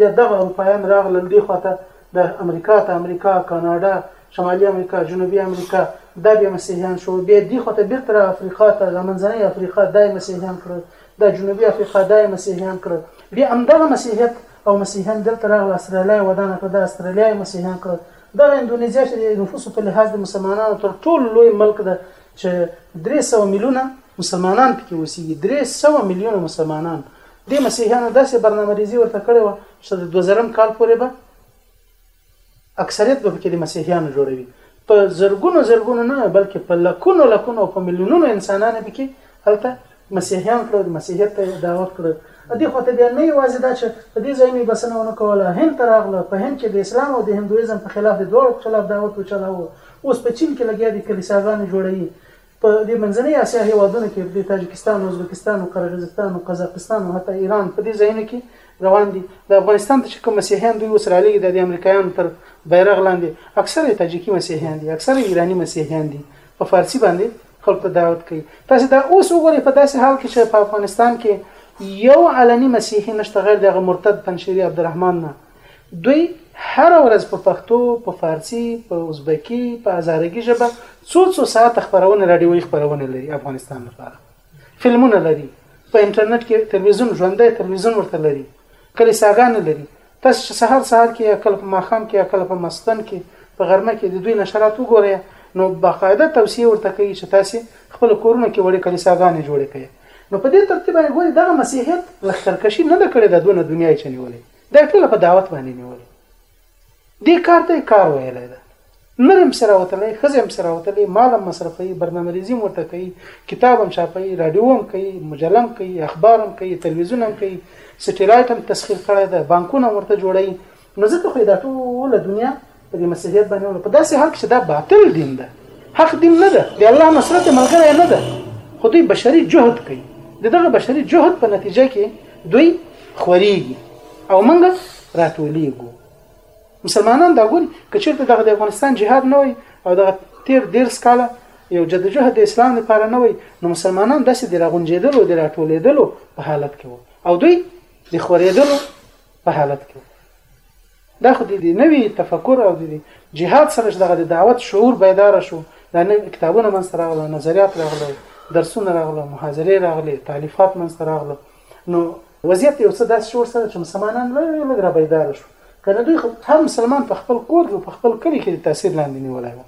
بیا دغه اروپایان راغلل دی خواته د امریکا ته امریکا، کاناډا، شمالي امریکا، جنوبي امریکا دا بیا مسیحیان شو، بیا دې خوا ته بیرته راغی افریقا ته، دا منځنۍ افریقا دا یې مسیحیان کړه، دا جنوبي افریقا دا یې مسیحیان کړه، بیا همدغه مسیحیت او مسیحیان دلته راغله استرالیا یې ودانه کړه، دا استرالیا یې مسیحیان کړه، دغه اندونیزیا چې د نفوسو په لحاظ د مسلمانانو تر ټولو لوی ملک ده چې درې سوه میلیونه مسلمانان پکې اوسیږي، درې سوه میلیونه مسلمانان دې مسیحیانو داسې برنامه ریزي ورته کړې وه چې د دوه زرم کال پورې به اکثریت به پکې د مسیحیانو جوړوي. په زرګونو زرګونو نه بلکې په لکونو لکونو او په میلیونونو انسانان یې پکې هلته مسیحیان کړل او د مسیحیت ته یې دعوت کړل. دې خوا ته بیا نه یوازې دا چې په دې ځایونو یې بسنه ونه کوله، هند ته راغله، په هند کې د اسلام او د هندویزم په خلاف، د دواړو په خلاف دعوت وچلاوه، اوس په چین کې لګیا دي، کلیساګانې جوړوي، په دې منځنۍ اسیا هېوادونو کې د تاجکستان، ازبکستان، قرغیزستان، قزاقستان او حتی ایران په دې ځایونو کې روان دي. د افغانستان ته چې کوم مسیحیان دوی اوس رالېږي دا د امریکایانو تر بیرغ لاندې اکثره یې تاجکي مسیحیان دي، اکثره یې ایراني مسیحیان دي په فارسي باندې خلکو ته دعوت کوي. تاسې دا اوس وګورئ په داسې حال کې چې په افغانستان کې یو علني مسیحي نشته غیر د هغه مرتد پنجشیري عبدالرحمن نه دوی هره ورځ په پښتو، په فارسي، په ازبکي، په هزارګي ژبه څو څو ساعته خبرونه راډیوي خبرونه لري افغانستان لپاره. فلمونه لري، په انټرنیټ کې تلویزیون ژوندی تلویزیون ورته لري، کلیساګانې لري. تاسو چې سهار سهار کې یا کله په ماښام کې یا کله په ماسختن کې په غرمه کې د دوی نشرات وګورئ نو باقاعده توصیه ورته کوي چې تاسو خپل کورونو کې وړې کلیساګانې جوړې کړئ. نو په دې ترتیب باندې ګوري دغه مسیحیت لښکرکشي نه ده کړې دا دونه دنیا یې چنیولې. دا ټوله په دعوت باندې نیولې دې کار ته کار ویلی ده نر هم سره وتلی ښځې هم سره وتلی مال هم مصرفوي برنامه ریزي هم ورته کوي کتاب هم چاپوي راډیو هم کوي مجله هم کوي اخبار هم کوي تلویزیون هم کوي سټیلایټ هم تسخیر کړی ده بانکونه هم ورته جوړوي نو ځکه خو دا ټوله دنیا په دې مسیحیت باندې وړه په داسې حال کې چې دا باطل دین ده حق دین نه ده د الله نصرت ملګری نه ده خو دوی بشري جهد کوي دغه بشري جهد په نتیجه کې دوی خوريږي او منګه راتولېږو مسلمانان دا ګوري کچېرته دغه د افغانستان جهاد نه وي او دغه تیر ډیر سکاله یو جدوجهد د اسلام لپاره نه وي نو مسلمانان داسې د راغونجېدلو د راټولېدلو په حالت کې وو او دوی د خورېدلو په حالت کې وو دا خو د دې نوي تفکر او د دې جهاد سره چې دغه د دعوت شعور بیدار شو دا نوي کتابونه منځ ته راغله نظریات راغله درسونه راغله محاضرې راغلې تالیفات منځ ته راغله نو وضعیت یو څه داسې شو ورسره چې مسلمانان لږ لږ را بیدار شو کنه دوی خو هر مسلمان په خپل کور کې په خپل کلي کې د تاثیر لاندې نیولی و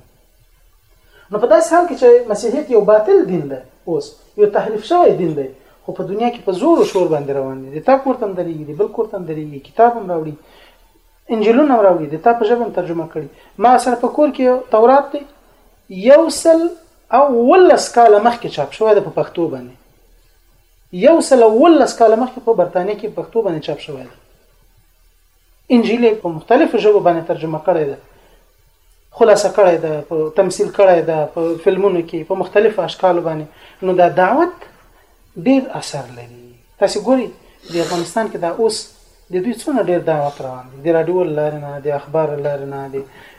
نو په داسې حال کې چې مسیحیت یو باطل دین دی، اوس یو تحریف شوی دین دی، خو په دنیا کې په زور و شور باندې روان دی، د تا کور ته هم درېږي، د بل کور ته هم درېږي، کتاب هم راوړي، انجیلونه هم راوړي، د تا په ژبه هم ترجمه کړي. ما سره په کور کې تورات دی، یو سل او ولس کاله مخکې چاپ شوی دی په پښتو باندې. یو سل او ولس کاله مخکې په برتانیه کې په پښتو باندې چاپ شوی دی. انجیل یې په مختلفو ژبو باندې ترجمه کړی ده، خلاصه کړی ده، په تمثیل کړی ده، په فلمونو کې په مختلفو اشکالو باندې نو دا دعوت ډیر اثر لري تاسو ګوري د افغانستان کې دا اوس د دوی څونه ډیر دعوت روان دي د رادیو لارې نه د اخبار لارې نه د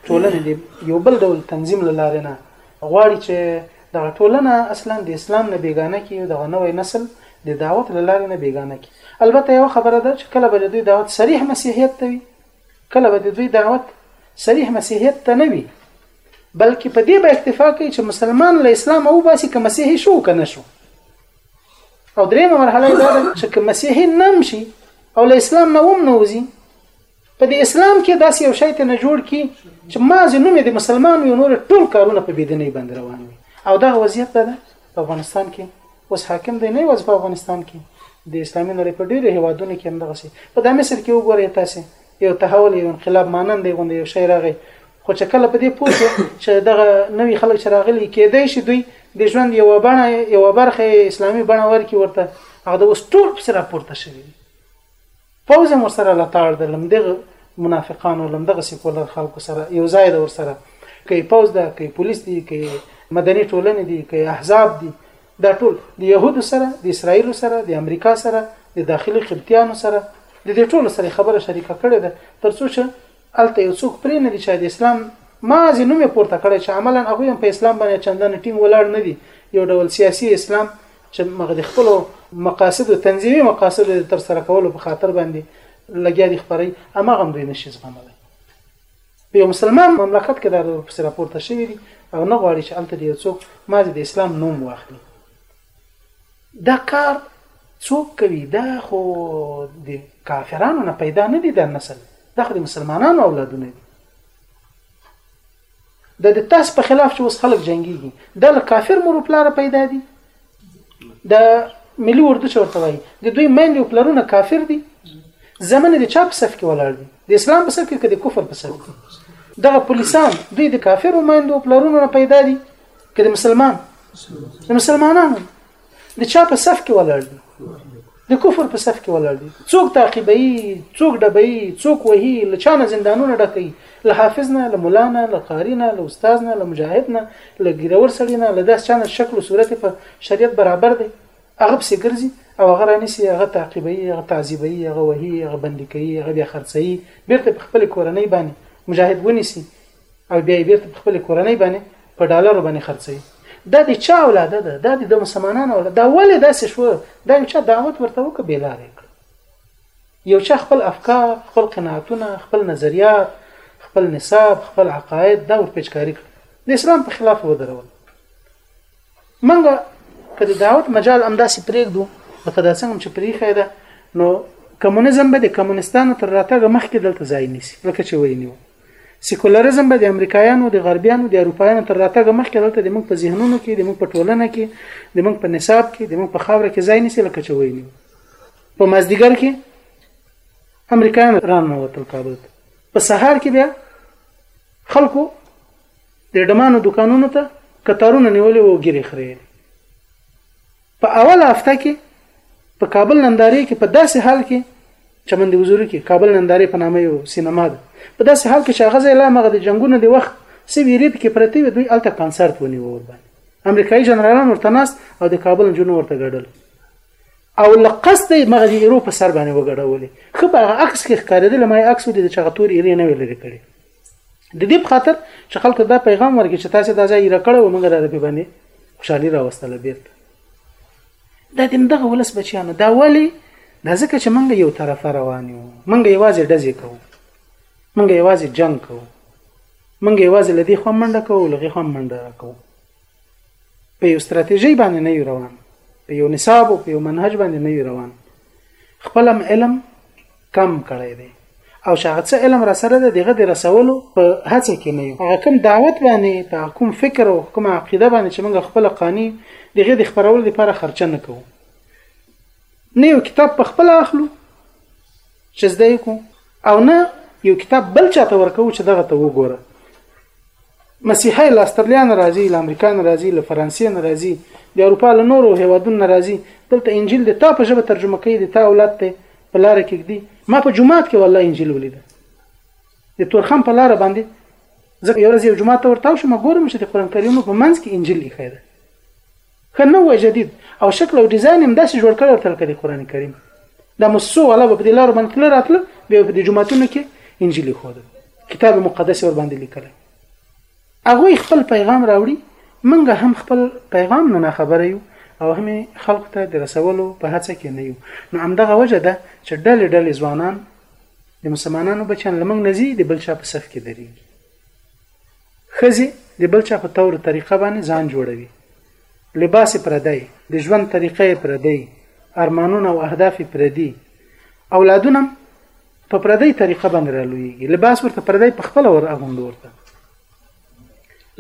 ټولنې د یو بل ډول تنظیم لارې نه غواړي چې دغه ټولنه اصلا د اسلام نه بیګانه کی او دغه نوې نسل د دعوت لارې نه بیګانه کی البته یو خبره ده چې کله به دوی دعوت صریح مسیحیت ته وي کله به دوی دعوت صریح مسیحیت ته نه وي بلکې په دې به اکتفا کوي چې مسلمان له اسلام او باسي که مسیحي شو که نه شو او درېمه مرحله دا ده چې که مسیحي نم شي او له اسلام نه هم نه وځي په دې اسلام کې داسې یو شی ته نه جوړ کی چې ما زنومې د مسلمان وي نور ټول کارونه په بيدنې بند روان وي او دا وضعیت ده په افغانستان کې اوس حاکم دی نه یوازې په افغانستان کې د اسلامي نړۍ په ډېرو هیوادونو کې هم دغسې په دا مصر کې وګورئ تاسو یو تحول یو انقلاب مانند دی غونډه یو شی راغی خو چې کله په دې پوه شو چې دغه نوی خلک چې راغلي کېدای شي دوی د ژوند یو بڼه یو برخه اسلامي بڼه ورکی ورته هغه د اوس ټول پس راپورته شوی دی پوځ هم ورسره لتاړ ده لمدغه منافقانو لمدغه سیکولر خلکو سره یو ځای ده ورسره کې پوځ ده کې پولیس دي کې مدني ټولنې دي کې احزاب دي دا ټول د يهودو سره د اسرایل سره د امریکا سره د داخلي خبطیانو سره د دې ټولو سره خبره شریکه کړې ده ترڅو چې هلته یو څوک پرې نه دي چې د اسلام مازې نوم یې پورته کړی چې عملا هغوی هم په اسلام باندې چندانې ټینګ ولاړ نه دي یو ډول سیاسي اسلام چې مغه د خپلو مقاصدو تنظیمي مقاصدو د ترسره کولو په خاطر باندې لګیا دي خبري اما هم دوی نشي زغملی په یو مسلمان مملکت کې دا ډول پسې راپورته شوي دي او نه غواړي چې هلته د یو څوک مازې د اسلام نوم واخلي دا کار څوک کوي دا خو د کافرانو نه پیدا نه دي دا نسل دا خو د مسلمانانو اولادونه دي دا د تاسو په خلاف چې اوس خلک جنگيږي دا له کافر مور پلار پیدا دي دا ملي اردو چې ورته وایي د دوی مین او پلرونه کافر دي زمونه د چا په صف کې ولاړ دي د اسلام په صف کې که د کفر په صف کې دغه پولیسان دوی د کافرو مین او پلرونو نه پیدا دي که د مسلمان د مسلمانانو د چا په صف کې ولاړ دي د کفر په صف کې ولاړ دي څوک تعقیبوي څوک ډبوي څوک وهي له چا نه زندانونه ډکوي له حافظ نه له مولا نه له قاري نه له استاد نه له مجاهد نه له ګیرور سړي نه له داس چا نه شکل او صورت په شریعت برابر دی هغه پسې ګرځي او هغه رانیسي هغه تعقیبوي هغه تعذیبوي هغه وهي هغه بندي کوي هغه بیا خرڅوي بیرته په خپل کورنۍ باندې مجاهد ونیسي او بیا یې بیرته په خپل کورنۍ باندې په ډالرو باندې خرڅوي دا د چا اولاده ده دا د مسلمانانو اولاده دا ولې داسې شو دا یو چا دعوت ورته وکړ بې لارې کړ یو چا خپل افکار خپل قناعتونه خپل نظریات خپل نصاب خپل عقاید دا ورپېچکاري کړ د اسلام په خلاف ودرول منګه که د دعوت مجال همداسې پرېږدو لکه دا څنګه چې پرېښی ده نو کمونیزم به د کمونستانو تر راتګه مخکې دلته ځای نیسي لکه چې ویلي وو سیکولریزم به د امریکایانو د غربیانو د اروپایانو تر راتګه مخکې دلته د موږ په ذهنونو کې د موږ په ټولنه کې د موږ په نصاب کې د موږ په خاوره کې ځای نیسي لکه چې ویلي وو په مازدیګر کې امریکایان راننوتل کابل ته په سهار کې بیا خلکو د ډمانو دکانونو ته کتارونه نیولې وو ګیرې خرې دي په اوله هفته کې په کابل نندارې کې په داسې حال کې چمن دی وزوري کې کابل نندارې په نامه یو سینما ده په داسې حال کې چې هغه ځای لا مغه د جنگونو د وخت سی ویری کې پرتی وي دوی الته کانسرت ونیو ور باندې امریکایي جنرالان ورته ناست او د کابل جنو ورته ګډل او لقصد مغه د ایرو په سر باندې وګډولې خو په هغه عکس کې ښکارېدل ما عکس ولې د چغتور ایرې نه ویل لري کړي د دې په خاطر چې خلکو دا پیغام ورکړي چې تاسو دا ځای راکړ او موږ را په باندې خوشحالي راوستله بیرته دا د دغه ولس بچیانو دا ولی دا ځکه چې موږ یو طرف روان یو موږ یوازې ډزې کوو موږ یوازې جنگ کوو موږ یوازې لدی خو منډه کوو لغی خو منډه کوو په یو ستراتیژي باندې نه یو روان په یو نصاب او په یو منهج باندې نه یو روان خپل علم کم کړی دی او شاغه څه علم را سره د دغه د رسولو په هڅه کې نه یو هغه کوم دعوت باندې په کوم فکر او کوم عقیده باندې چې موږ خپل قاني دغه د خبرولو لپاره خرچه نه کوو نه یو کتاب په خپل اخلو چې زده یې کوو او نه یو کتاب بل چاته ورکوو چې دغه ته وګوره مسیحای له استرالیا نه راځي له امریکا نه راځي له فرانسې نه راځي د اروپا له نورو هیوادونو نه راځي دلته انجیل د تا په ژبه ترجمه کوي د تا اولاد ته په لار کې ګدي ما په جمعات کې والله انجیل ولیده د تورخم په لار باندې زه یو ورځ یو جمعه ته ورتاو شم ګورم چې د قران کریم په منځ کې انجیل لیکای دی که نه وای جدید او شکل او ډیزاین هم داسې جوړ کړی ورته لکه د قران کریم د مسو والا په دې لارو باندې تل راتله به په دې جمعتونو کې انجیل خو ده کتاب مقدس ور باندې لیکل هغه خپل پیغام راوړي منګه هم خپل پیغام نه خبره یو او هم خلکو ته د رسولو په هڅه کې نه یو نو همدغه وجه ده چې ډلې ډلې ځوانان د مسلمانانو بچیان لمنګ نزي د بل چا په صف کې درېږي ښځې د بل چا په طور طریقه باندې ځان جوړوي لباس پردی د ژوند طریقه پردی ارمانونه او اهداف پردي اولادونه په پردی طریقه باندې رالویږي لباس ورته پردی په خپل ور اغوند ورته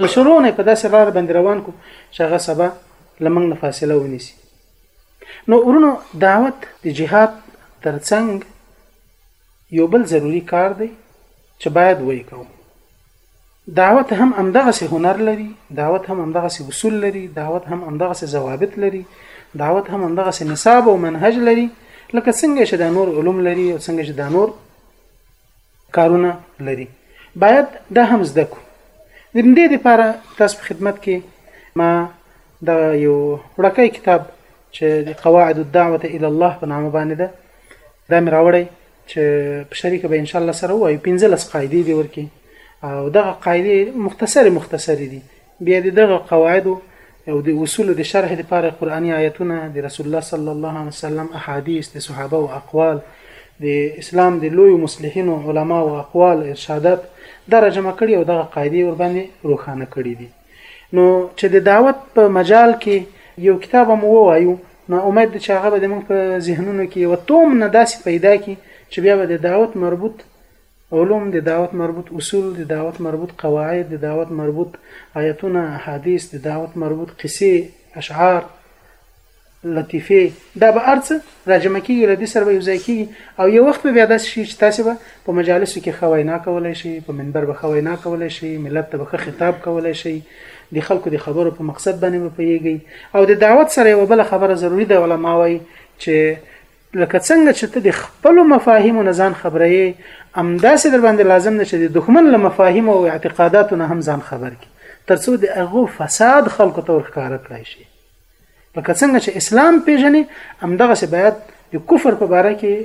له شروعونه په داسې لار باندې روان کو چې هغه سبا لمنګ نه فاصله ونیسي نو ورونو دعوت د جهاد ترڅنګ یو بل ضروری کار دی چې باید وې کوم دعوت هم همدغه سه هنر لري دعوت هم همدغه سه اصول لري دعوت هم همدغه سه ضوابط لري دعوت هم همدغه سه نصاب او منهج لري لکه څنګه چې دا نور علوم لري او څنګه چې دا نور کارونه لري باید دا هم زده کو د دې لپاره تاسو په خدمت کې ما دا یو وړکې کتاب چې د قواعد الدعوه الى الله په نامه باندې ده دا مې راوړی چې په شریکه به ان شاء الله سره وایو 15 قاعده دی ورکی او دغه قاعده مختصره مختصره دي بیا دغه قواعد او د اصول د شرح لپاره قرآني آیتونه د رسول الله صلی الله علیه وسلم احادیث د صحابه او اقوال د اسلام د لوی مصلحین او علما او اقوال ارشادات درجه مکړي او دغه قاعده ور باندې روښانه کړي دي نو چې د دعوت په مجال کې یو کتاب مو ووایو نو امید د چاغه به موږ په ذهنونو کې یو توم نه داسې پیدا کی چې بیا به د دعوت مربوط علوم د دعوت مربوط اصول د دعوت مربوط قواعد د دعوت مربوط آیتونه حدیث د دعوت مربوط قصې اشعار لطیفې دا به ارڅ راجمع کیږي لدی سره به یو ځای کیږي او یو وخت به بیا داسې شي چې تاسو به په مجالسو کې خوای نه کولای شي په منبر به خوای نه کولای شي ملت ته به خطاب کولای شي د خلکو د خبرو په مقصد باندې به پیږي او د دعوت سره یو بل خبره ضروری ده علما وایي چې لکه څنګه چې ته د خپل مفاهیمو نه ځان خبرې امداسې در باندې لازم نه چې د دښمن له مفاهیم او اعتقاداتو نه هم ځان خبر کی ترڅو د هغه فساد خلکو تور ښکار کړای شي لکه څنګه چې اسلام پیژنې همدغه سه باید د کفر په باره کې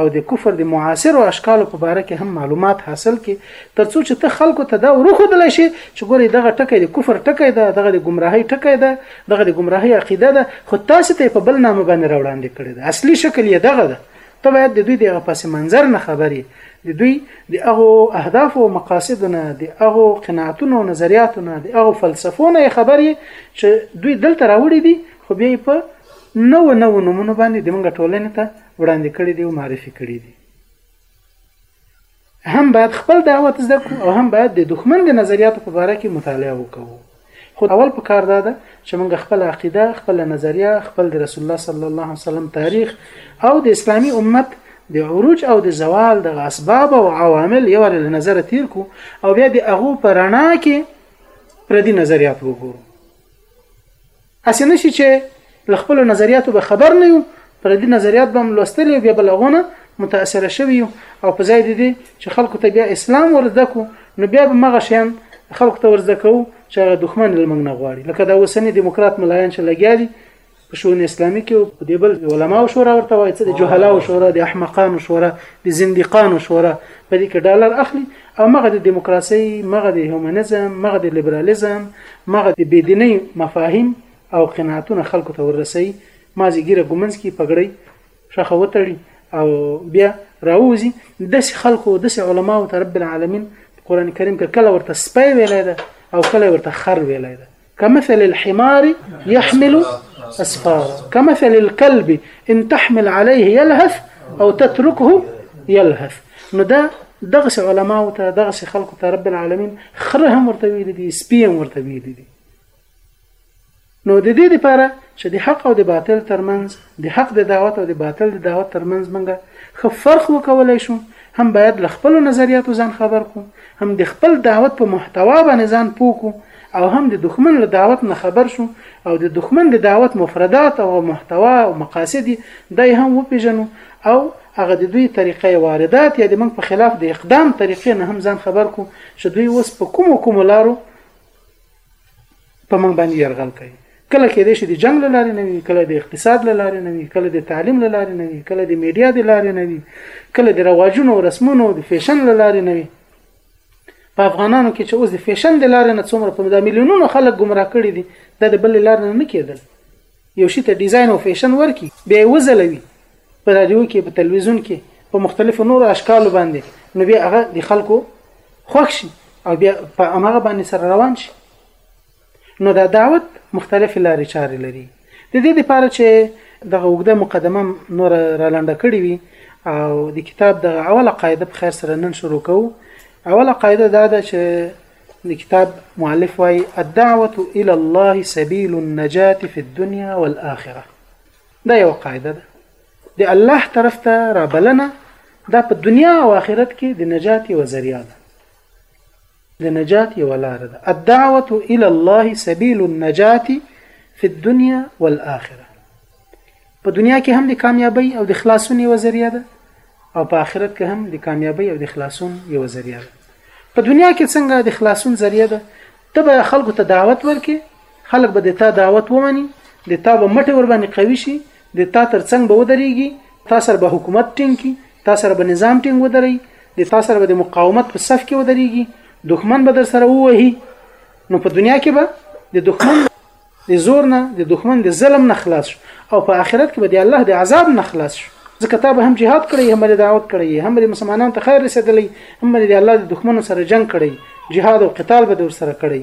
او د کفر د معاصر او اشکالو په باره کې هم معلومات حاصل کی ترڅو چې ته خلکو ته دا ورخودل شي چې ګوري دغه ټکی د کفر ټکی ده دغه د گمراهۍ ټکی ده دغه د گمراهۍ عقیده ده خو تاسو ته په بل نامه باندې راوړاندې کړی ده اصلي شکل یې دغه ده ته باید د دوی د هغه پس منظر نه خبر یې د دوی د هغو اهداف او مقاصد نه د هغو قناعتونو او نظریاتو نه د هغو فلسفو نه خبر یې چې دوی دلته راوړي دي خو بیا په نو نو نمونه باندې د موږ ټولنې ته وړاندې کړي دي او معرفي کړي دي هم باید خپل دعوت زده کړو او هم باید د دښمن د نظریاتو په باره کې مطالعه وکړو خو اول په کار دا ده چې موږ خپل عقیده خپل نظریه خپل د رسول الله صلی الله علیه وسلم تاریخ او د اسلامی امت د عروج او د زوال د اسباب او عوامل یو له نظر تیر کو او بیا د هغه پرانا کې پردي نظریات وګورو هسې نه شي چې له خپلو نظریاتو به خبر نه یو، پردي نظریات به هم لوستلي او بیا به له هغو نه متاثره شوي یو او په ځای د دې چې خلکو ته بیا اسلام ور زده کړو، نو بیا به همغه شیان خلکو ته ور زده کوو چې هغه دښمن یې له موږ نه غواړي، لکه دا اوسني دیموکرات ملایان چې لګیا دي په شؤون اسلامي کې او په دې بل علماو شورا ورته وایي څه د جهلاو شورا د احمقانو شورا د زندیقانو شورا په دې کې ډالر اخلي او مغه د دیموکراسۍ، مغه د هیومنیزم، مغه د لیبرالیزم، مغه د بې دینۍ مفاهیم او قناعتونه خلکو ته وررسوي، مازې ږیره ږمنځ کې پګړۍ شخه وتړي او بیا راووځي، داسې خلکو، داسې علماو ته رب العالمین قرآن کریم کې کله ورته سپی ویلی ده او کله ورته خر ویلی ده. كمثل الحمار يحمل أسفارا كمثل الكلب إن تحمل عليه يلهث أو تتركه يلهث نو دا دغس علماء ته دغس خلق ته رب العالمين خره هم ورته ویل دي سپي هم ورته ویل دي نو د دې لپاره چې د حق او د باطل ترمنځ د حق د دعوت او د باطل د دعوت ترمنځ منګه خو فرق وکولای شو هم باید له خپل نظریاتو ځان خبر کو هم د خپل دعوت په محتوا باندې ځان پوکو او هم د دښمن له دعوت نه خبر شو او د دښمن د دعوت مفردات او محتوا او مقاصد دای هم وپیژنو او هغه د دوی طریقې واردات یا د موږ په خلاف د اقدام طریقې نه هم ځان خبر کو چې دوی اوس په کوم کوم لارو په موږ باندې يرغل کوي کله کې دې شي د جنگ لارې نه وي کله د اقتصاد لارې نه وي کله د تعلیم لارې نه وي کله د میډیا د لارې نه وي کله د رواجونو او رسمونو د فیشن لارې نه وي په افغانانو کې چې اوس د فیشن د لارې نه څومره په د میلیونونو خلک ګمراه کړي دي دا د بل لار نه نه کېدل یو شي ته ډیزاین او فیشن ورکي بیا یې وځلوي په رادیو کې په تلویزیون کې په مختلفو نورو اشکالو باندې نو بیا هغه د خلکو خوښ شي او بیا په هغه باندې سره روان شي نو دا دعوت مختلفې لارې چارې لري د دې لپاره چې دغه وګړه مقدمه نور را لنډه کړې وي او د کتاب د اوله قاعده په خیر سره نن شروع کوو اوله قاعده دا ده چې د کتاب مؤلف وايي الدعوه الى الله سبيل النجاه في الدنيا والاخره دا یو قاعده ده د الله طرف ته را بلنه دا په دنیا او آخرت کې د نجات یو ذریعہ ده د نجات یو لار ده الدعوه الى الله سبيل النجات في الدنيا والاخره په دنیا کې هم د کامیابی او د خلاصون یو ذریعہ ده او په آخرت کې هم د کامیابی او د خلاصون یو ذریعہ ده په دنیا کې څنګه د خلاصون ذریعہ ده ته به خلکو ته دعوت ورکې خلک به د تا دعوت ومني د تا به مټې ور باندې قوي شي د تا تر څنګ به ودرېږي تا سره به حکومت ټینګ کی تا سره به نظام ټینګ ودري د تا سره به د مقاومت په صف کې ودرېږي دښمن به در سره ووهي نو په دنیا کې به د دښمن د زور نه د دښمن د ظلم نه خلاص شو او په آخرت کې به د الله د عذاب نه خلاص شو ځکه تا به هم جهاد کړی هم د دعوت کړی هم د مسلمانانو ته خیر رسېدلی هم د الله د دښمنو سره جنگ کړی جهاد او قتال به د ور سره کړی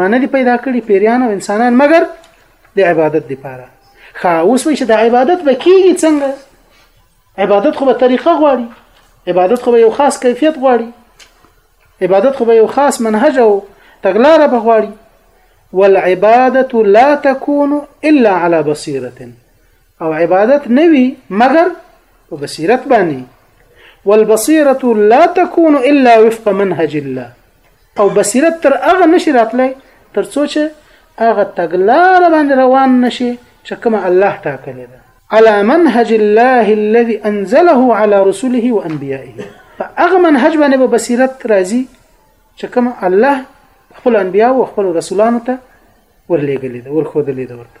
ما نه دی پیدا کړی پیریان او انسانان مګر د عبادت لپاره خا اوس وی چې د عبادت به کیږي څنګه عبادت خو به طریقه غواړي عبادت خو به یو خاص کیفیت غواړي عبادت خو به یو خاص منهج او تګلاره به غواړي والعباده لا تكون الا على بصيره او عبادت نوي مگر په بصیرت باندې والبصيره لا تكون الا وفق منهج الله او بصیرت تر هغه نشي راتلی تر څو چې هغه تګلار باندې روان نشي چې کوم الله ټاکلې ده على منهج الله الذي انزله على رسله وانبيائه فاغه منهج باندې به بصیرت راځي چې کوم الله خپل انبیا او خپل رسولانو ته ورلېګلې ده ورخودلې ده ورته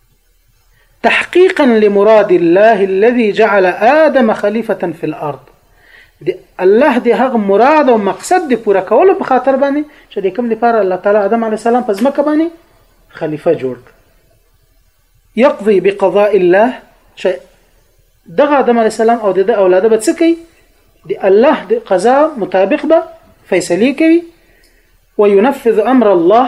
تحقیقا لمراد الله الذي جعل آدم خلیفة فی الارض د الله د هغه مراد او مقصد د پوره کولو په خاطر باندې چې د کوم لپاره الله تعالی آدم علی السلام په ځمکه باندې خلیفہ جوړ کړ یقضي بقضاء الله چې دغه آدم علی السلام او د اولاده به څه کوي د الله د قضا مطابق به فیصله کوي وينفذ امر الله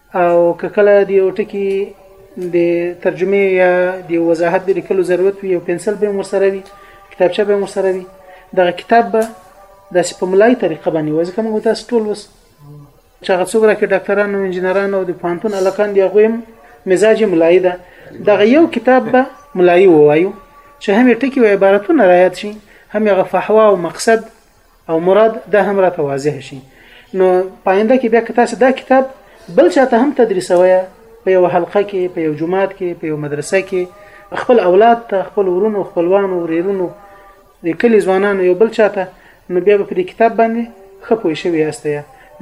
او که کله د یو ټکي د ترجمې یا د یو وضاحت د لیکلو ضرورت وي یو پنسل به ورسره وي کتابچه به ورسره وي دغه کتاب به داسې په ملای طریقه باندې وځي کوم تاسو ټول وس چې هغه څوګره کې ډاکټرانو او انجنیرانو او د پانتون الکان دی هغه مزاج ملای ده دغه یو کتاب به ملای وایو چې هم ټکی او عبارتونه رايات شي هم هغه فحوا او مقصد او مراد دا هم راته واضح شي نو پاینده کې بیا که تاسو دا کتاب بل چاته هم تدریسوي په یو حلقه کې په یو جماعت کې په یو مدرسه کې خپل اولاد ته خپل ورونو خپلوانو وريرونو د کلی ځوانانو یو بل چاته نو بیا په دې کتاب باندې خپوي شوی یاست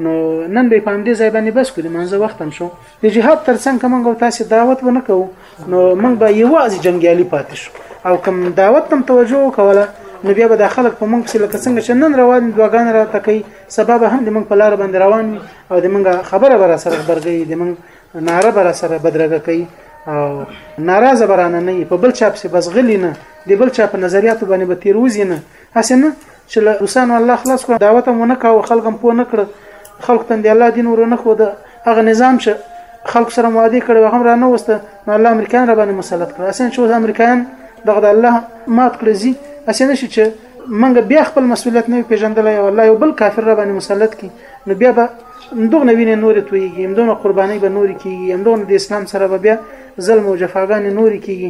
نو نن به په همدې ځای باندې بس کړو مانځه وخت هم شو د جهاد ترڅنګ کوم غو تاسو دعوت ونه کوو نو موږ به یوازې جنگیالي پاتې شو او کوم دعوت تم توجه وکوله نو بیا به د خلک په موږ سره څنګه چې نن روان دواګان را تکي سبب هم د موږ په لار باندې روان او د موږ خبره بر سره برګي د موږ ناره بر سره بدرګه کوي او ناراضه برانه نه په بل چا په بس غلی نه د بل چا په نظریاتو باندې به تیروزی نه هسې نه چې له روسانو الله خلاص کړ دعوت هم ونه کاوه خلک هم پوه نه کړ خلکو ته د الله دین ورونه خو د هغه نظام چې خلکو سره معادي کړي هغه را نه وسته نو الله امریکایان را باندې مسلط کړ اسنه چې اوس امریکایان دغه د الله مات کړی زی اسنه شي چې منګه بیا خپل مسولیت نه پیژندل او الله یو بل کافر را باندې مسلط کی نو بیا به اندغه وینې نورې تویږي اندغه قرباني به نورې کیږي اندغه د اسلام سره به بیا ظلم او جفاګانې نورې کیږي